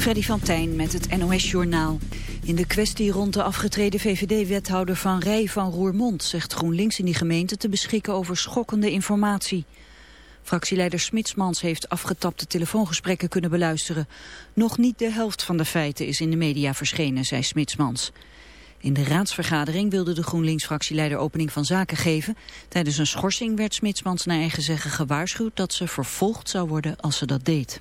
Freddy van Tijn met het NOS-journaal. In de kwestie rond de afgetreden VVD-wethouder Van Rij van Roermond... zegt GroenLinks in die gemeente te beschikken over schokkende informatie. Fractieleider Smitsmans heeft afgetapte telefoongesprekken kunnen beluisteren. Nog niet de helft van de feiten is in de media verschenen, zei Smitsmans. In de raadsvergadering wilde de GroenLinks-fractieleider opening van zaken geven. Tijdens een schorsing werd Smitsmans naar eigen zeggen gewaarschuwd dat ze vervolgd zou worden als ze dat deed.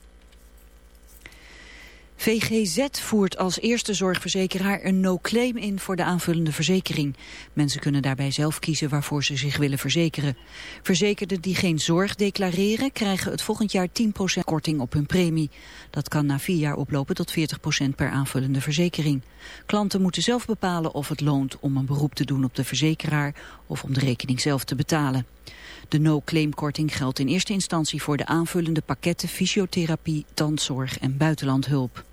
VGZ voert als eerste zorgverzekeraar een no-claim in voor de aanvullende verzekering. Mensen kunnen daarbij zelf kiezen waarvoor ze zich willen verzekeren. Verzekerden die geen zorg declareren krijgen het volgend jaar 10% korting op hun premie. Dat kan na vier jaar oplopen tot 40% per aanvullende verzekering. Klanten moeten zelf bepalen of het loont om een beroep te doen op de verzekeraar of om de rekening zelf te betalen. De no-claim korting geldt in eerste instantie voor de aanvullende pakketten fysiotherapie, tandzorg en buitenlandhulp.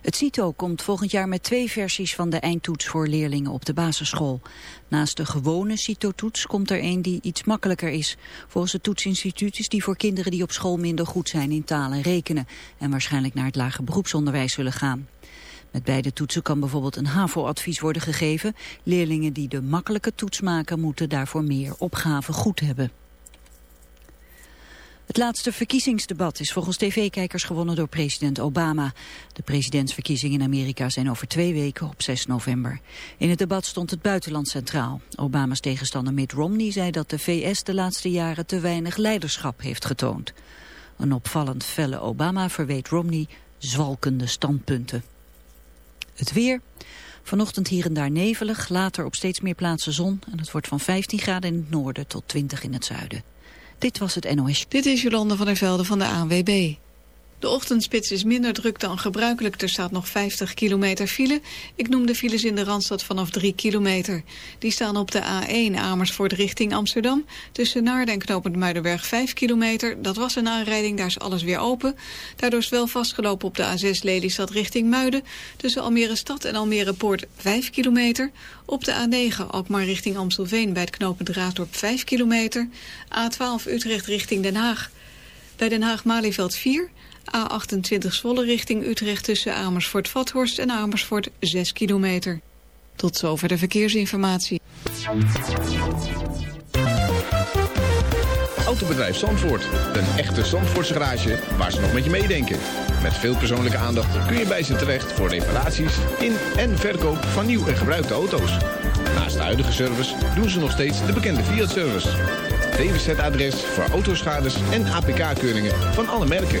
Het CITO komt volgend jaar met twee versies van de eindtoets voor leerlingen op de basisschool. Naast de gewone CITO-toets komt er een die iets makkelijker is. Volgens het toetsinstituut is die voor kinderen die op school minder goed zijn in talen en rekenen... en waarschijnlijk naar het lager beroepsonderwijs zullen gaan. Met beide toetsen kan bijvoorbeeld een HAVO-advies worden gegeven. Leerlingen die de makkelijke toets maken moeten daarvoor meer opgave goed hebben. Het laatste verkiezingsdebat is volgens tv-kijkers gewonnen door president Obama. De presidentsverkiezingen in Amerika zijn over twee weken op 6 november. In het debat stond het buitenland centraal. Obama's tegenstander Mitt Romney zei dat de VS de laatste jaren te weinig leiderschap heeft getoond. Een opvallend felle Obama verweet Romney zwalkende standpunten. Het weer. Vanochtend hier en daar nevelig, later op steeds meer plaatsen zon. En het wordt van 15 graden in het noorden tot 20 in het zuiden. Dit was het NOS. Dit is Jolande van der Velde van de ANWB. De ochtendspits is minder druk dan gebruikelijk. Er staat nog 50 kilometer file. Ik noem de files in de Randstad vanaf 3 kilometer. Die staan op de A1 Amersfoort richting Amsterdam. Tussen Naarden en Knopend Muidenberg 5 kilometer. Dat was een aanrijding, daar is alles weer open. Daardoor is wel vastgelopen op de A6 Lelystad richting Muiden. Tussen Almere Stad en Almere Poort 5 kilometer. Op de A9 Alkmaar richting Amstelveen bij het knooppunt Raasdorp 5 kilometer. A12 Utrecht richting Den Haag. Bij Den Haag-Malieveld 4... A28 Zwolle richting Utrecht tussen Amersfoort-Vathorst en Amersfoort 6 kilometer. Tot zover de verkeersinformatie. Autobedrijf Zandvoort. Een echte Zandvoortse garage waar ze nog met je meedenken. Met veel persoonlijke aandacht kun je bij ze terecht voor reparaties in en verkoop van nieuw en gebruikte auto's. Naast de huidige service doen ze nog steeds de bekende Fiat-service. DWZ-adres voor autoschades en APK-keuringen van alle merken.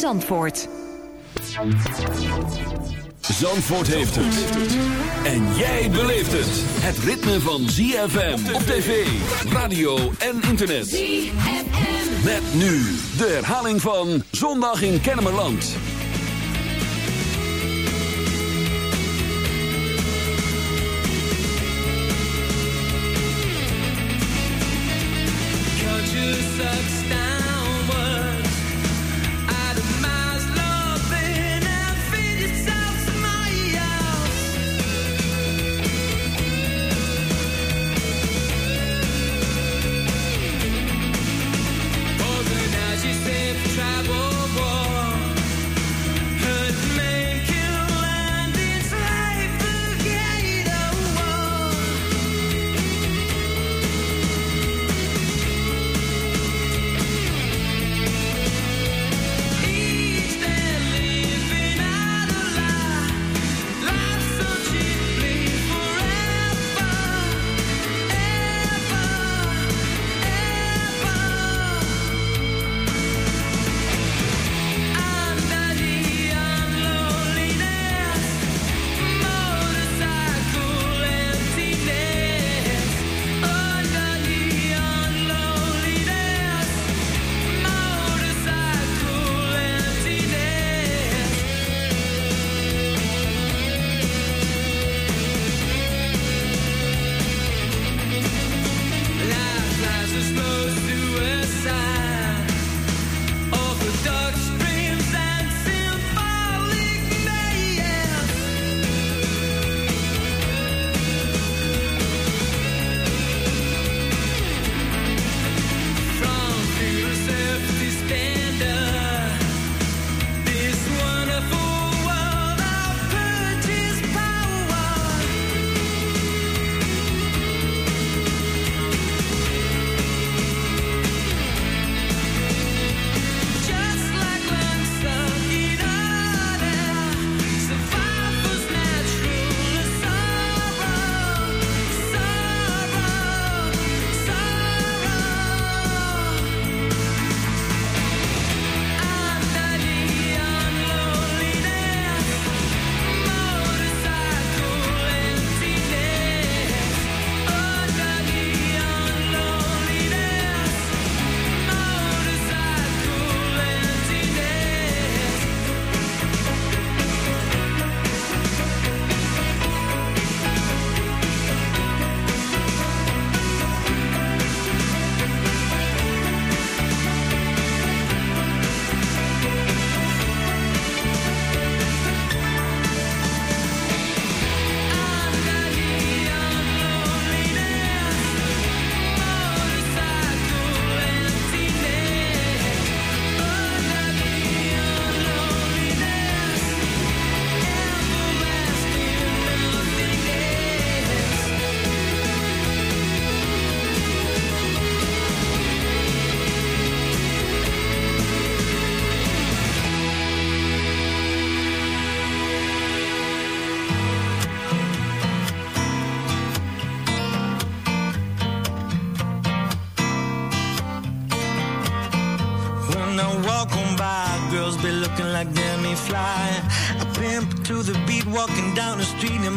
Zandvoort. Zandvoort heeft het. En jij beleeft het. Het ritme van ZFM op tv, radio en internet. ZFM. Met nu de herhaling van Zondag in Kennemerland.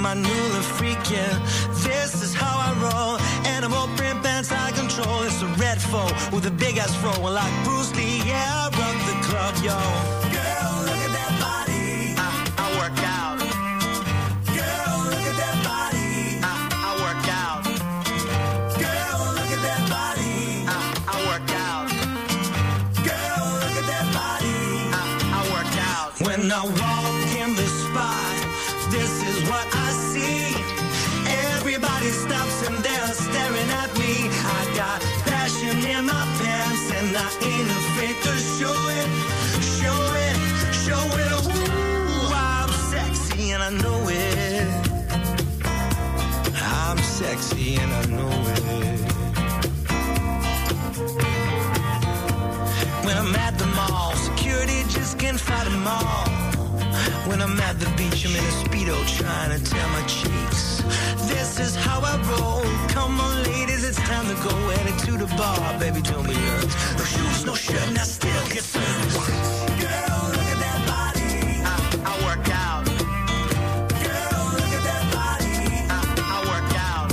My newly freak, yeah. This is how I roll, animal print pants I control. It's a red foe with a big ass fro, like Bruce Lee, yeah, I rock the club, yo. When I'm at the beach, I'm in a Speedo trying to tan my cheeks. This is how I roll. Come on, ladies, it's time to go. Headed to the bar, baby, don't be nervous. No shoes, no shirt, and I still get served. Girl, look at that body. I, I work out. Girl, look at that body. I, I work out.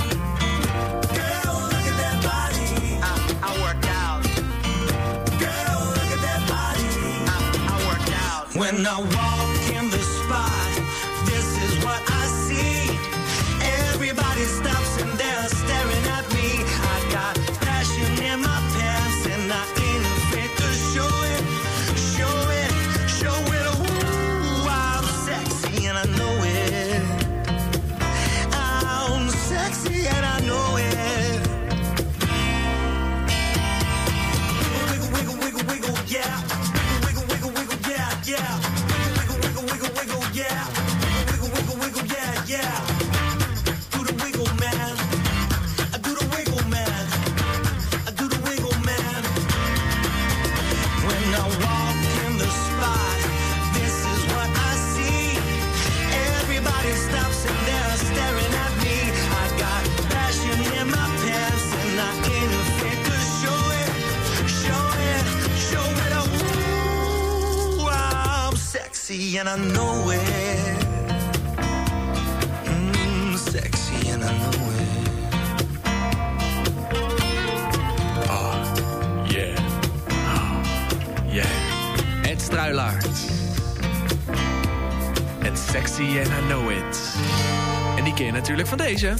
Girl, look at that body. I, I work out. Girl, look at that body. I, I work out. When I walk yeah, I.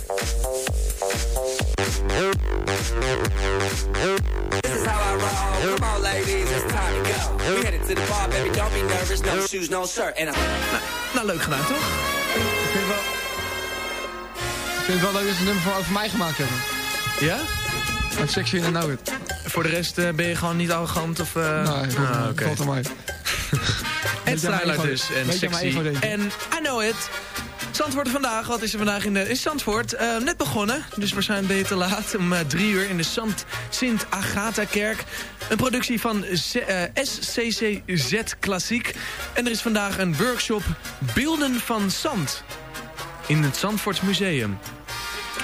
Nou, nou leuk gedaan, toch? Ik vind, wel, ik vind het wel leuk dat ze een nummer voor, over mij gemaakt hebben. Ja? Met sexy en nou het. Voor de rest eh, ben je gewoon niet arrogant of... eh Nee, valt, ah, oké. valt er mij. Ed dus. En Sexy. En I Know It. Zandvoort vandaag. Wat is er vandaag in, de, in Zandvoort? Eh, net begonnen. Dus waarschijnlijk ben je te laat. Om eh, drie uur in de Zand Sint Agatha-kerk. Een productie van eh, SCCZ Klassiek. En er is vandaag een workshop Beelden van Zand. In het Zandvoorts Museum.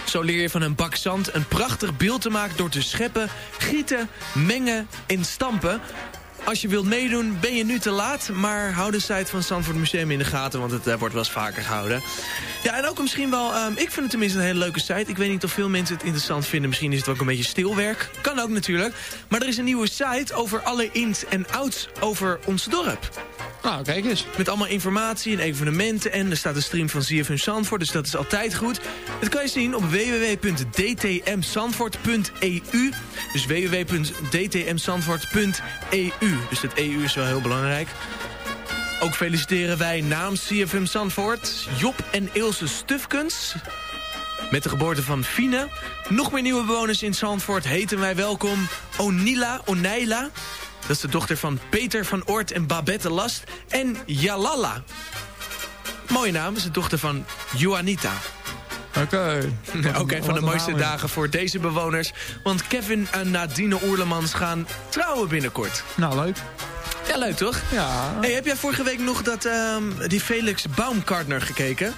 Zo leer je van een bak zand een prachtig beeld te maken... door te scheppen, gieten, mengen en stampen. Als je wilt meedoen, ben je nu te laat. Maar hou de site van Zandvoort Museum in de gaten... want het eh, wordt wel eens vaker gehouden. Ja, en ook misschien wel... ehm, ik vind het tenminste een hele leuke site. Ik weet niet of veel mensen het interessant vinden. Misschien is het ook een beetje stilwerk. Kan ook natuurlijk. Maar er is een nieuwe site over alle ins en outs over ons dorp. Nou, kijk eens. Met allemaal informatie en evenementen. En er staat een stream van ZFM Zandvoort, dus dat is altijd goed. Dat kan je zien op www.dtmzandvoort.eu. Dus www.dtmzandvoort.eu. Dus dat EU is wel heel belangrijk. Ook feliciteren wij namens CFM Zandvoort Job en Ilse Stufkens. Met de geboorte van Fine. Nog meer nieuwe bewoners in Zandvoort heten wij welkom. Onila, Oneila. Dat is de dochter van Peter van Oort en Babette Last. En Jalala. Mooie naam, is de dochter van Juanita. Oké. Ook een van de mooiste dagen voor deze bewoners. Want Kevin en Nadine Oerlemans gaan trouwen binnenkort. Nou, leuk. Ja, leuk toch? Ja. Hey, heb jij vorige week nog dat, ehm, die Felix Baumgartner gekeken?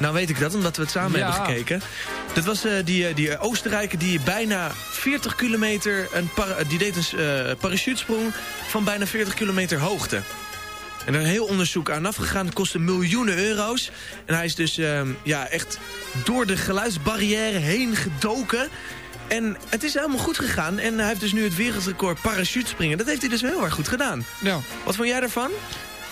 Nou weet ik dat, omdat we het samen Ja. hebben gekeken. Dat was eh, die, eh, die Oostenrijker die bijna 40 kilometer... Een die deed een eh, parachutesprong van bijna 40 kilometer hoogte. En er een heel onderzoek aan afgegaan. Het kostte miljoenen euro's. En hij is dus ehm, ja, echt door de geluidsbarrière heen gedoken. En het is helemaal goed gegaan. En hij heeft dus nu het wereldrecord parachutespringen. Dat heeft hij dus heel erg goed gedaan. Ja, Wat vond jij daarvan?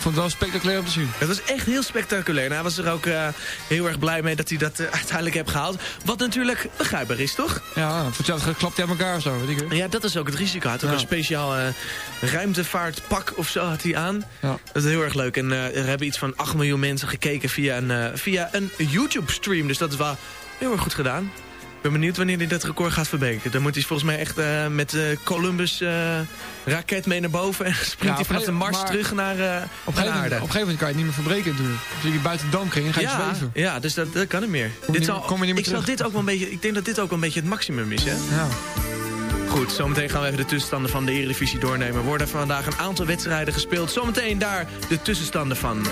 Vond het wel spectaculair om te zien. Het was echt heel spectaculair. En hij was er ook eh, heel erg blij mee dat hij dat eh, uiteindelijk heeft gehaald. Wat natuurlijk begrijpbaar is, toch? Ja, voor hetzelfde klapt hij aan elkaar of zo, weet ik. Ja, dat is ook het risico. Hij had ook Ja. een speciaal eh, ruimtevaartpak of zo had hij aan. Ja. Dat is heel erg leuk. En er hebben iets van 8 miljoen mensen gekeken via een, via een YouTube-stream. Dus dat is wel heel erg goed gedaan. Ik ben benieuwd wanneer hij dat record gaat verbreken. Dan moet hij volgens mij echt eh, met de Columbus eh, raket mee naar boven. En springt Ja, hij vanaf de Mars terug naar, eh Op naar aarde. op een gegeven moment kan je het niet meer verbreken natuurlijk. Dus je buiten de damkring en ga je ja, zweven. ja, dus dat, dat kan niet meer. dit zal, niet ik, zal dit ook wel een beetje, ik denk dat dit ook wel een beetje het maximum is, hè? Ja. Goed, zometeen gaan we even de tussenstanden van de Eredivisie doornemen. Er worden vandaag een aantal wedstrijden gespeeld. Zometeen daar de tussenstanden van.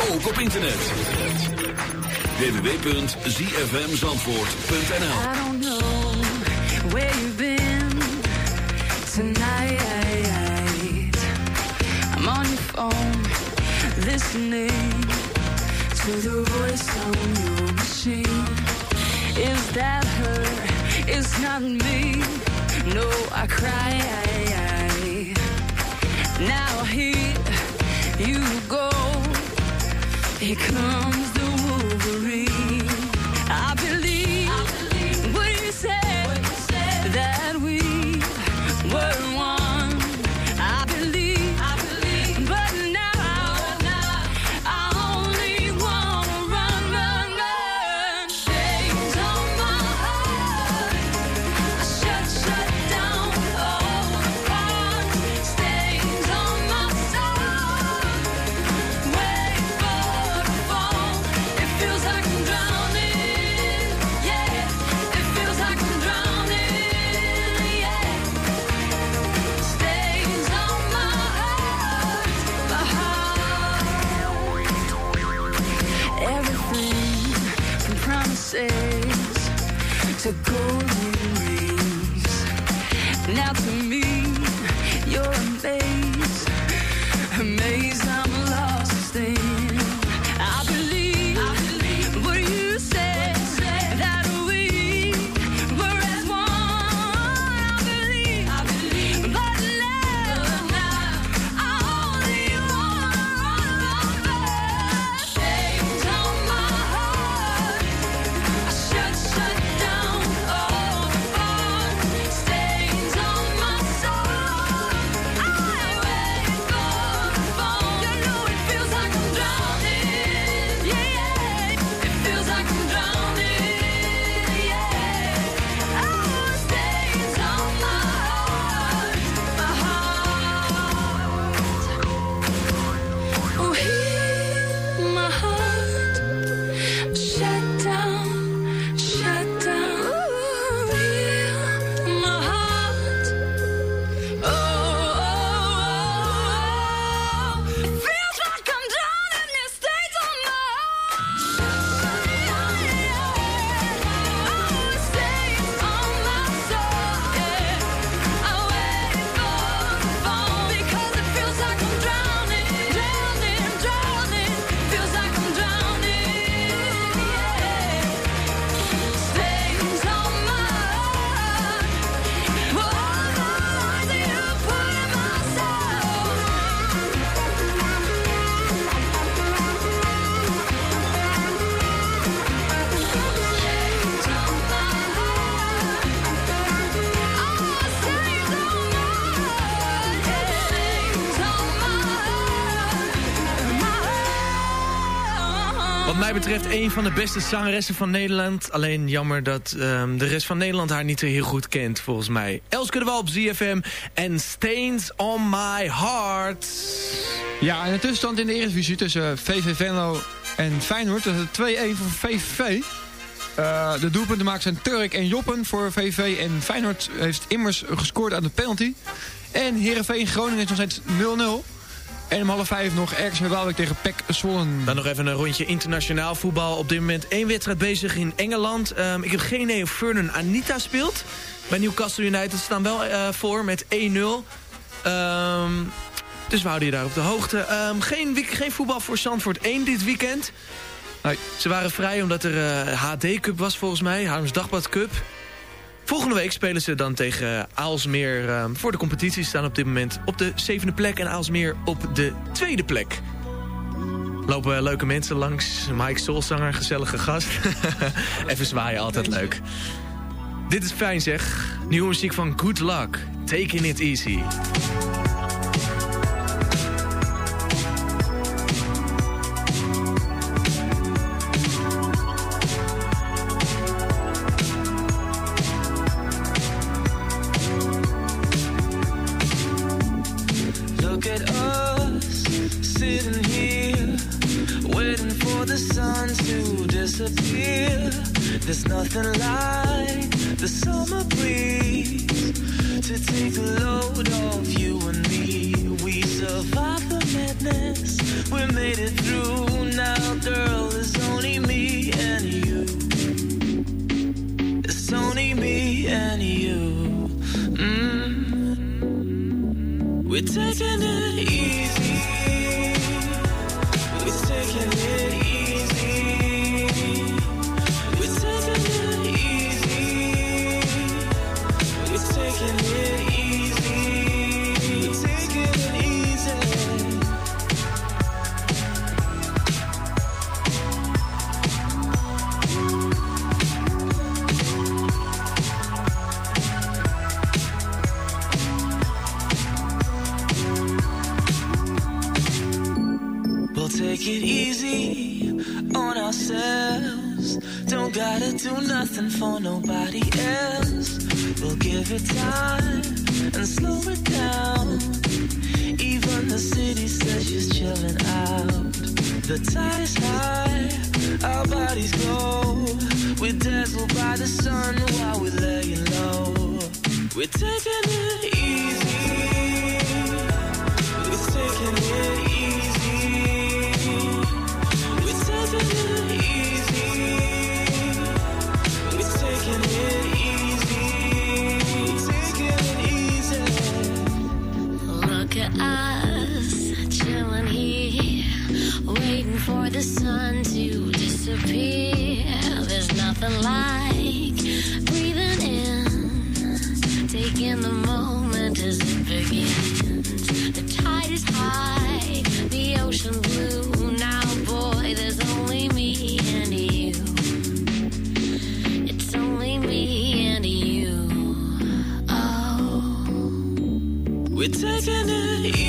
Ook op internet. www.zfmzandvoort.nl I don't know where you've been tonight. I'm on your phone, listening to the voice on your machine. Is that her? It's not me. No, I cry. Now here you go. Here comes the Wolverine. I believe, what you said that een van de beste zangeressen van Nederland. Alleen jammer dat ehm, de rest van Nederland haar niet zo heel goed kent, volgens mij. Elske de Wal op ZFM en Stains on My Heart. Ja, en de tussenstand in de Eredivisie tussen VV Venlo en Feyenoord. Dat is 2-1 voor VVV. Eh, de doelpunten maken zijn Turk en Joppen voor VV. En Feyenoord heeft immers gescoord aan de penalty. En Heerenveen Groningen is nog steeds 0-0. En om half vijf nog RKC Waalwijk tegen PEC Zwolle. Dan nog even een rondje internationaal voetbal. Op dit moment één wedstrijd bezig in Engeland. Ehm, ik heb geen idee of Vernon Anita speelt. Bij Newcastle United staan wel eh, voor met 1-0. Ehm, dus we houden je daar op de hoogte. Ehm, geen, geen voetbal voor Zandvoort 1 dit weekend. Nee. Ze waren vrij omdat er eh, HD Cup was volgens mij. Haarlems Dagblad Cup. Volgende week spelen ze dan tegen Aalsmeer ehm, voor de competitie. Staan op dit moment op de zevende plek en Aalsmeer op de tweede plek. Lopen leuke mensen langs. Mike Solzanger, gezellige gast. Even zwaaien, altijd leuk. Dit is fijn zeg. Nieuwe muziek van Good Luck. Taking it easy. There's nothing like the summer breeze to take the load off you and me. We survived the madness, we made it through. Now, girl, it's only me and you. It's only me and you. Mm. We're taking it easy. We're taking it easy. Take it easy on ourselves. Don't gotta do nothing for nobody else. We'll give it time and slow it down. Even the city says she's chilling out. The tide is high, our bodies glow. We're dazzled by the sun while we're laying low. We're taking it easy. We're taking it easy. The sun to disappear. There's nothing like breathing in. Taking the moment as it begins. The tide is high, the We're taking it easy.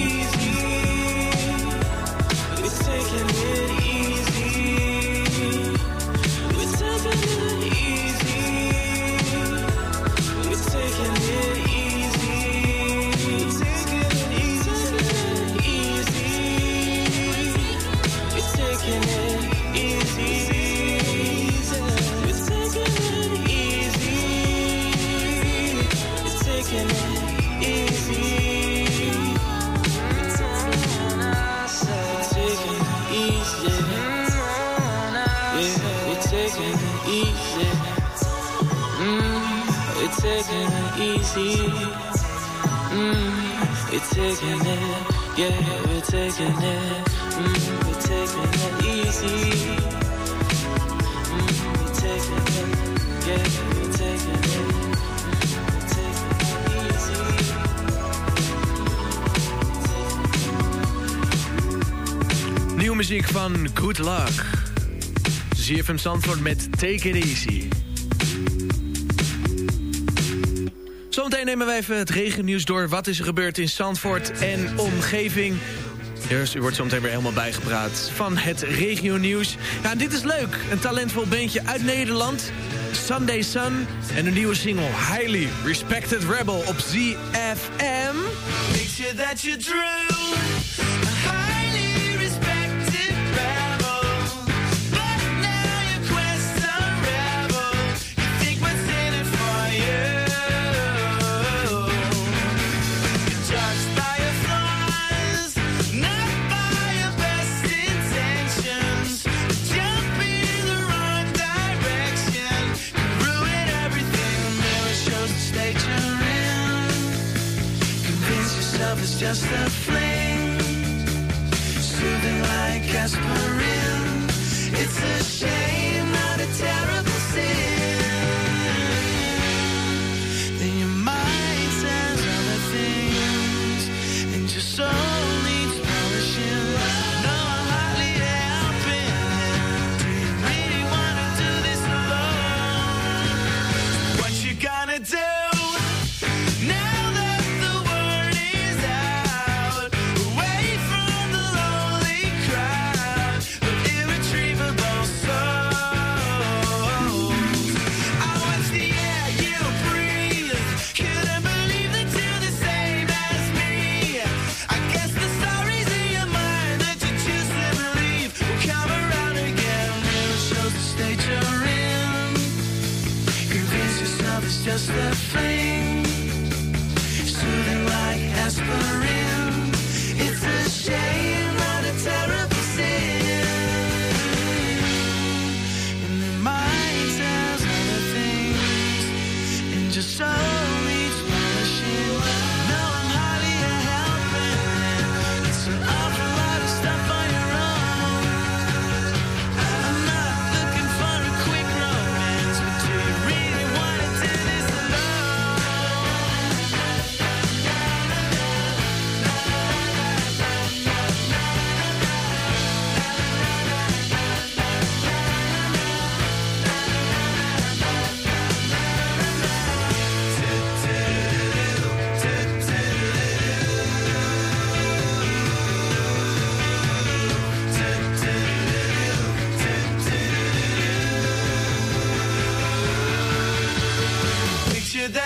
Taking it easy. Mm, we're taking it, yeah, we're taking it. Mm, we're taking it easy. Mm, we're taking it, yeah, we're taking it. Muziek van Good Luck. ZFM Zandvoort met Take It Easy. Zometeen nemen we even het regennieuws door. Wat is er gebeurd in Zandvoort en omgeving? Dus u wordt zometeen weer helemaal bijgepraat van het regionieuws. Ja, dit is leuk. Een talentvol beentje uit Nederland. Sunday Sun en een nieuwe single Highly Respected Rebel op ZFM. Sure that you're true. Just a flame, Soothing like aspirin.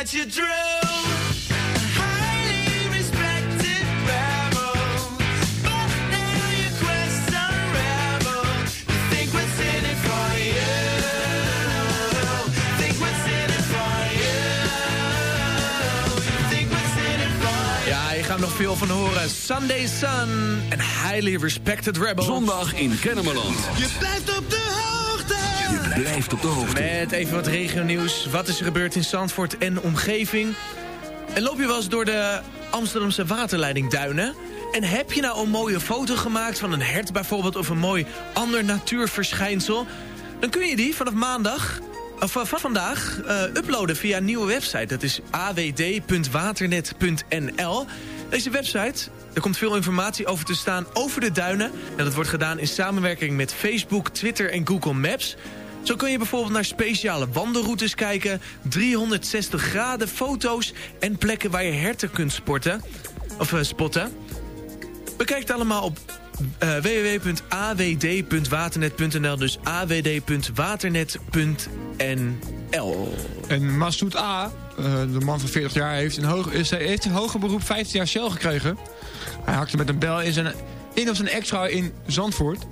You? Ja, je gaat nog veel van horen. Sunday Sun en Highly Respected Rebel. Zondag in Kennemerland. Je blijft op de hoogte. Je blijft op de hoogte. Met even wat regionieuws. Wat is er gebeurd in Zandvoort en omgeving? En loop je wel eens door de Amsterdamse waterleiding Duinen? En heb je nou een mooie foto gemaakt van een hert bijvoorbeeld... of een mooi ander natuurverschijnsel? Dan kun je die vanaf maandag, of van vandaag, eh, uploaden via een nieuwe website. Dat is awd.waternet.nl. Deze website, er komt veel informatie over te staan over de duinen. En dat wordt gedaan in samenwerking met Facebook, Twitter en Google Maps... Zo kun je bijvoorbeeld naar speciale wandelroutes kijken... 360 graden foto's en plekken waar je herten kunt sporten. Of eh, spotten. Bekijk het allemaal op eh, www.awd.waternet.nl. Dus awd.waternet.nl. En Massoud A, eh, de man van 40 jaar, heeft een, hoog, is, heeft een hoger beroep 15 jaar cel gekregen. Hij hakte met een bel in, zijn, in op zijn ex-vrouw in Zandvoort.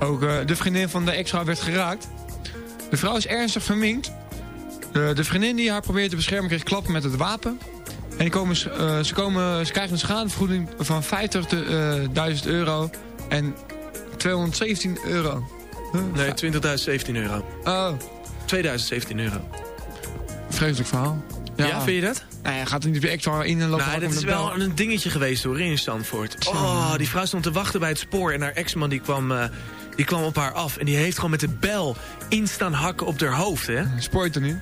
Ook eh, de vriendin van de ex-vrouw werd geraakt. De vrouw is ernstig verminkt. De, de vriendin die haar probeerde te beschermen kreeg klappen met het wapen. En die komen, eh, ze, komen, ze krijgen een schadevergoeding van 50.000 euro en 217 euro. Huh? Nee, 20.017 euro. Oh, 2017 euro. vreselijk verhaal. Ja, vind je dat? Nou ja, gaat er niet op extra in en lopen Nou, dit is wel een dingetje geweest hoor, in Zandvoort. Oh, die vrouw stond te wachten bij het spoor en haar ex-man die kwam, eh, die kwam op haar af. En die heeft gewoon met de bel instaan hakken op haar hoofd, hè. Spoort er niet.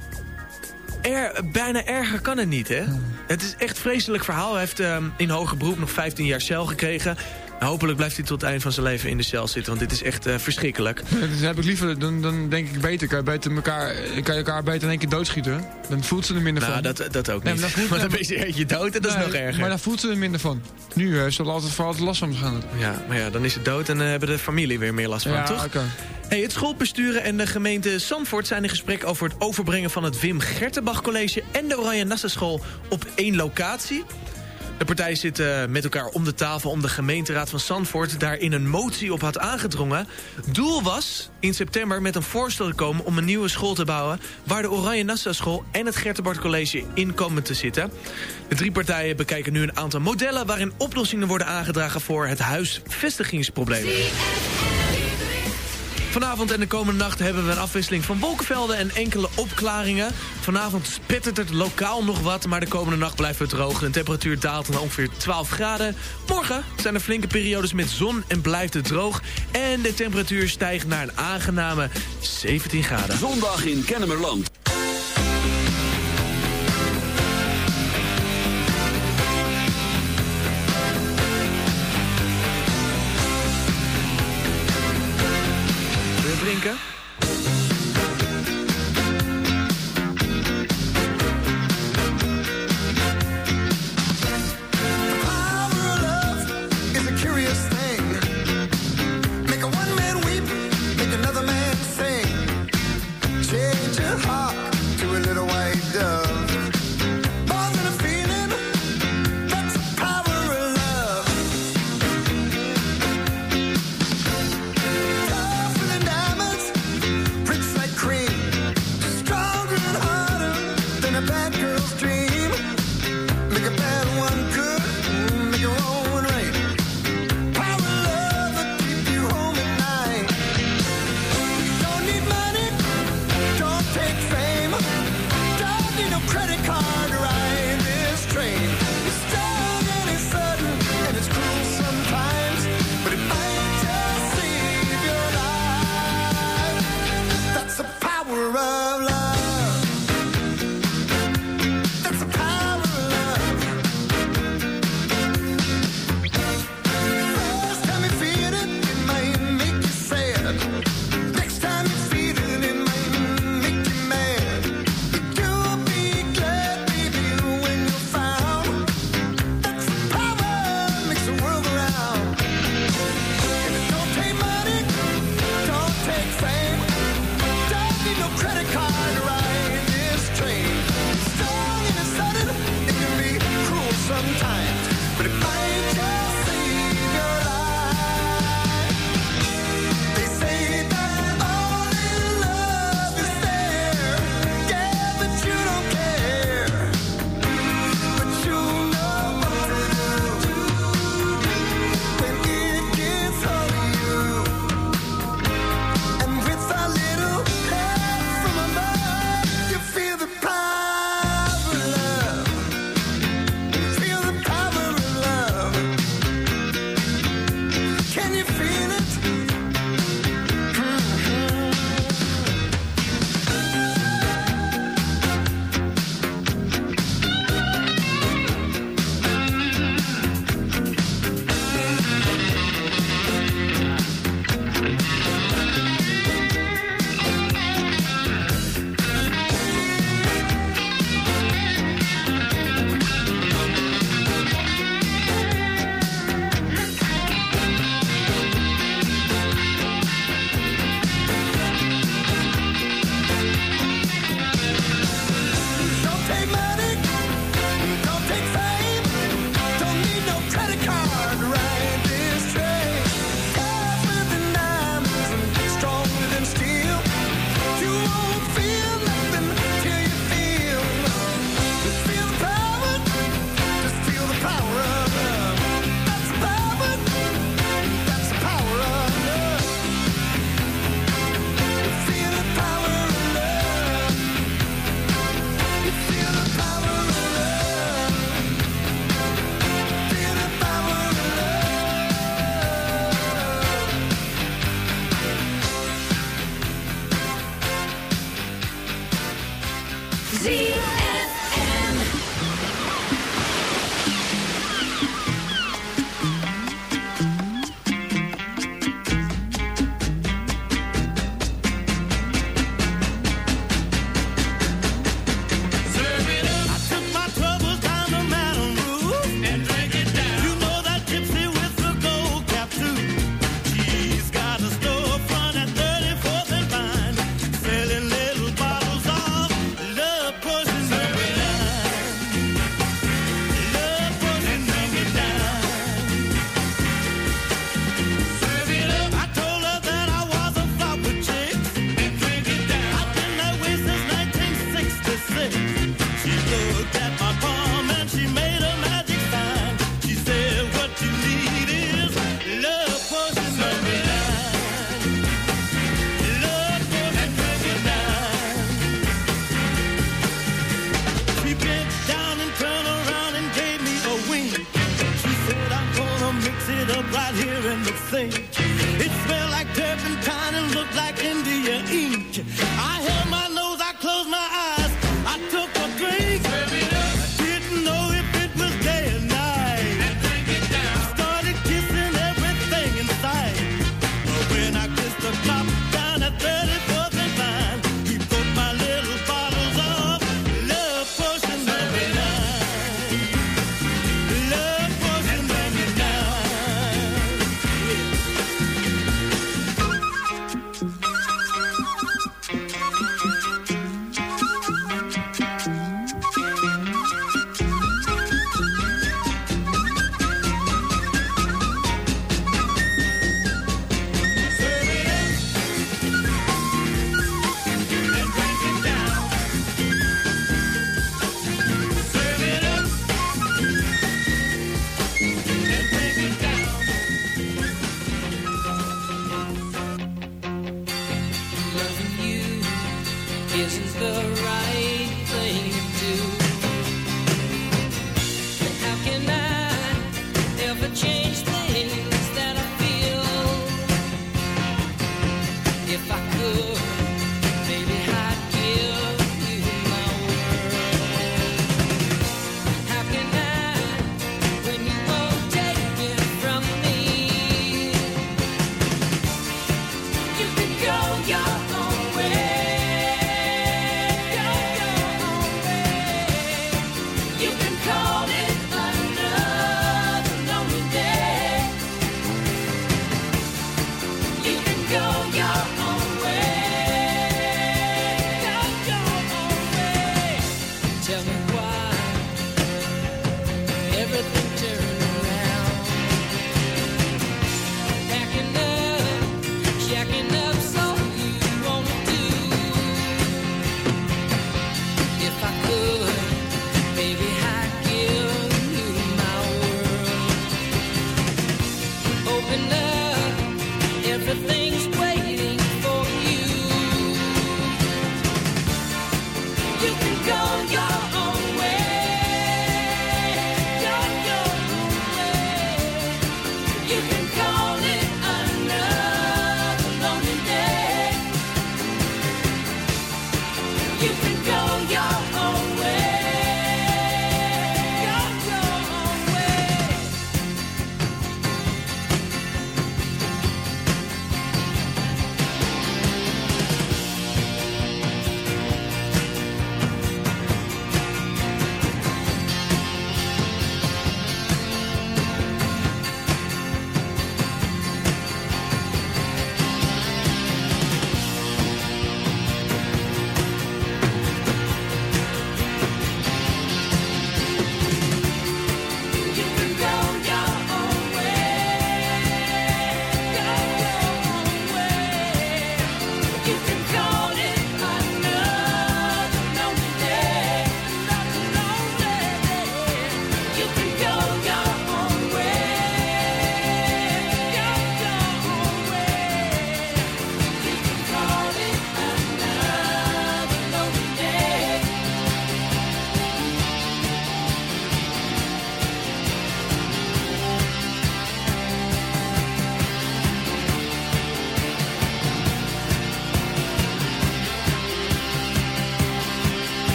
Er, bijna erger kan het niet, hè? Het is echt vreselijk verhaal. Hij heeft ehm, in hoger beroep nog 15 jaar cel gekregen. Nou, hopelijk blijft hij tot het eind van zijn leven in de cel zitten. Want dit is echt eh, verschrikkelijk. Ja, dus heb ik liever, dan, dan denk ik beter, kan je, beter elkaar, kan je elkaar beter in één keer doodschieten. Dan voelt ze er minder Nou, van. dat, dat ook Nee, niet. maar dan voelt- Want dan ben je eentje dood en dat is nog erger. Maar dan voelt ze er minder van. Nu uh, zal altijd voor altijd last van gaan. Ja, maar ja, dan is het dood en dan hebben de familie weer meer last van, Ja, toch? Hey, het schoolbesturen en de gemeente Zandvoort zijn in gesprek over het overbrengen van het Wim Gertenbach College en de Oranje Nassau School op één locatie. De partijen zitten met elkaar om de tafel om de gemeenteraad van Zandvoort daarin een motie op had aangedrongen. Doel was in september met een voorstel te komen om een nieuwe school te bouwen waar de Oranje Nassau School en het Gertenbach College in komen te zitten. De drie partijen bekijken nu een aantal modellen waarin oplossingen worden aangedragen voor het huisvestigingsprobleem. Vanavond en de komende nacht hebben we een afwisseling van wolkenvelden en enkele opklaringen. Vanavond spettert het lokaal nog wat, maar de komende nacht blijft het droog. De temperatuur daalt naar ongeveer 12 graden. Morgen zijn er flinke periodes met zon en blijft het droog. En de temperatuur stijgt naar een aangename 17 graden. Zondag in Kennemerland. Monica?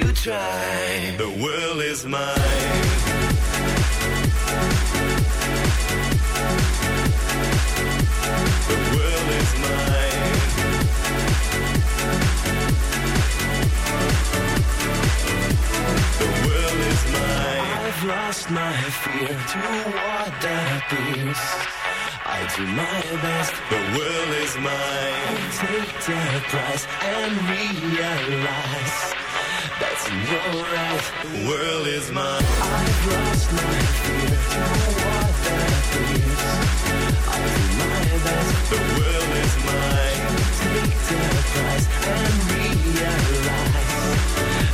To try. The world is mine. The world is mine. The world is mine. I've lost my fear to what that appears. I do my best. The world is mine. I Take the prize and realize The world is mine. I've lost my fear to what that appears. I. The world is mine. Take the and realize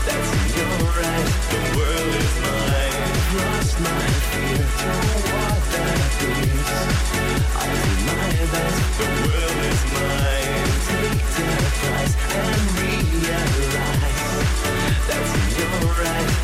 in your eyes. The world is mine. I've lost my fear to what that appears. I. The world is mine. Take the and realize alright.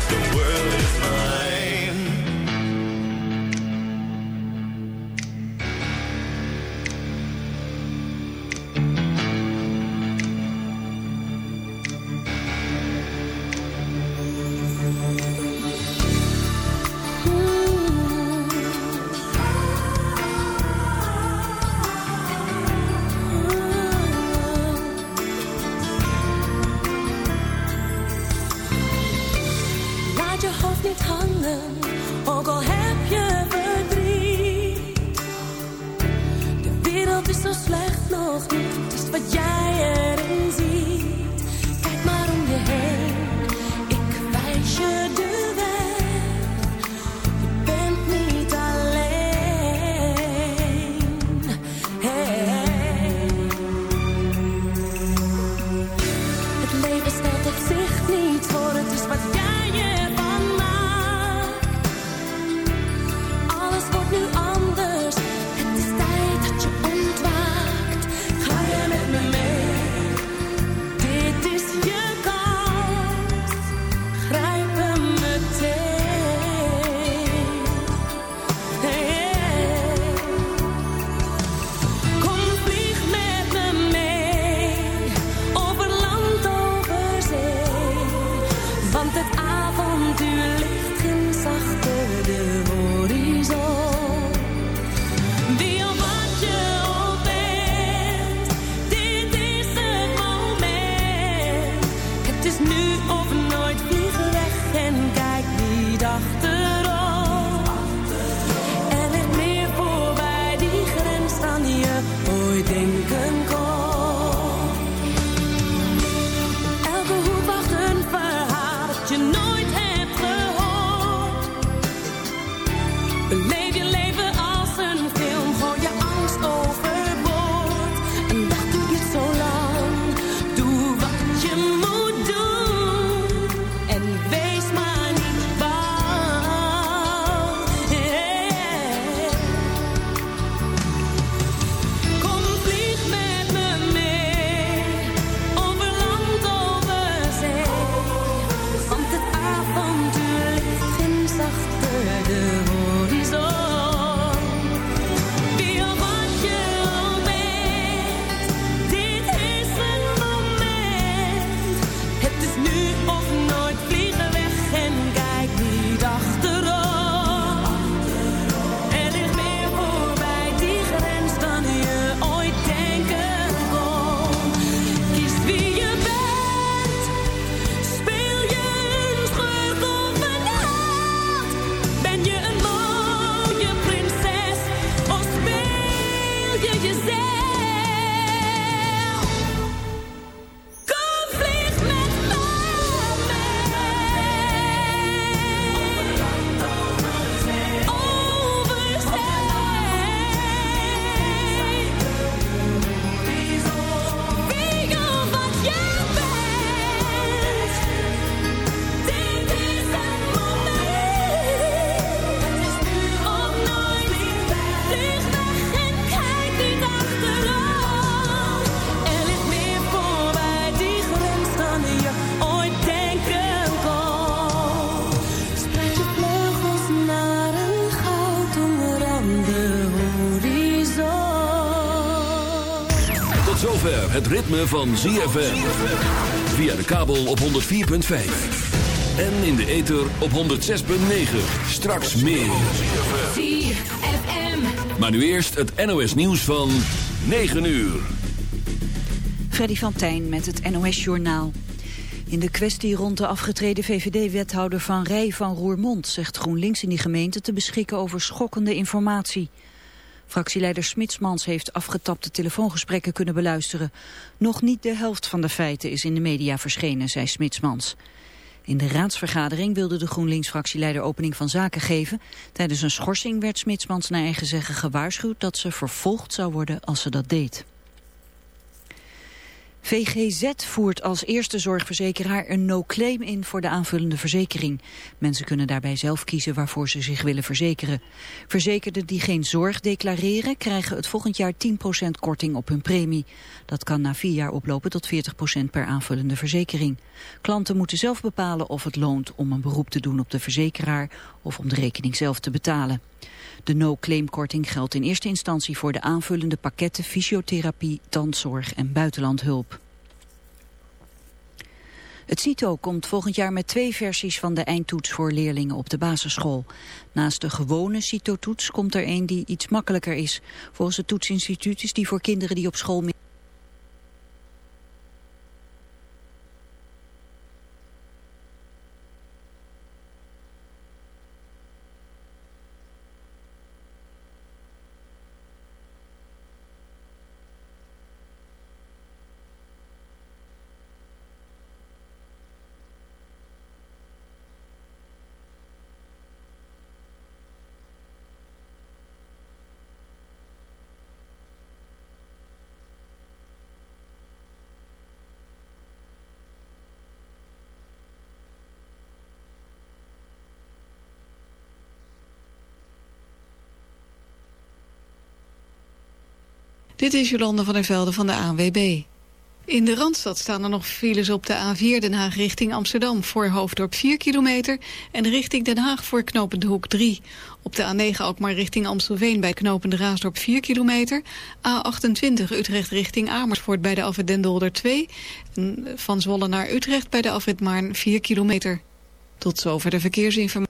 Ritme van ZFM. Via de kabel op 104.5. En in de ether op 106.9. Straks meer. Maar nu eerst het NOS nieuws van 9 uur. Freddy van Tijn met het NOS-journaal. In de kwestie rond de afgetreden VVD-wethouder Van Rij van Roermond... zegt GroenLinks in die gemeente te beschikken over schokkende informatie. Fractieleider Smitsmans heeft afgetapte telefoongesprekken kunnen beluisteren. Nog niet de helft van de feiten is in de media verschenen, zei Smitsmans. In de raadsvergadering wilde de GroenLinks-fractieleider opening van zaken geven. Tijdens een schorsing werd Smitsmans naar eigen zeggen gewaarschuwd dat ze vervolgd zou worden als ze dat deed. VGZ voert als eerste zorgverzekeraar een no-claim in voor de aanvullende verzekering. Mensen kunnen daarbij zelf kiezen waarvoor ze zich willen verzekeren. Verzekerden die geen zorg declareren krijgen het volgend jaar 10% korting op hun premie. Dat kan na vier jaar oplopen tot 40% per aanvullende verzekering. Klanten moeten zelf bepalen of het loont om een beroep te doen op de verzekeraar of om de rekening zelf te betalen. De no-claim-korting geldt in eerste instantie voor de aanvullende pakketten fysiotherapie, tandzorg en buitenlandhulp. Het CITO komt volgend jaar met twee versies van de eindtoets voor leerlingen op de basisschool. Naast de gewone CITO-toets komt er een die iets makkelijker is. Volgens het toetsinstituut is die voor kinderen die op school... Dit is Jolande van der Velde van de ANWB. In de Randstad staan er nog files op de A4 Den Haag richting Amsterdam... voor Hoofddorp 4 kilometer en richting Den Haag voor Knopende Hoek 3. Op de A9 ook maar richting Amstelveen bij Knopende Raasdorp 4 kilometer. A28 Utrecht richting Amersfoort bij de afrit Dendolder 2. En van Zwolle naar Utrecht bij de afrit Maarn 4 kilometer. Tot zover de verkeersinformatie.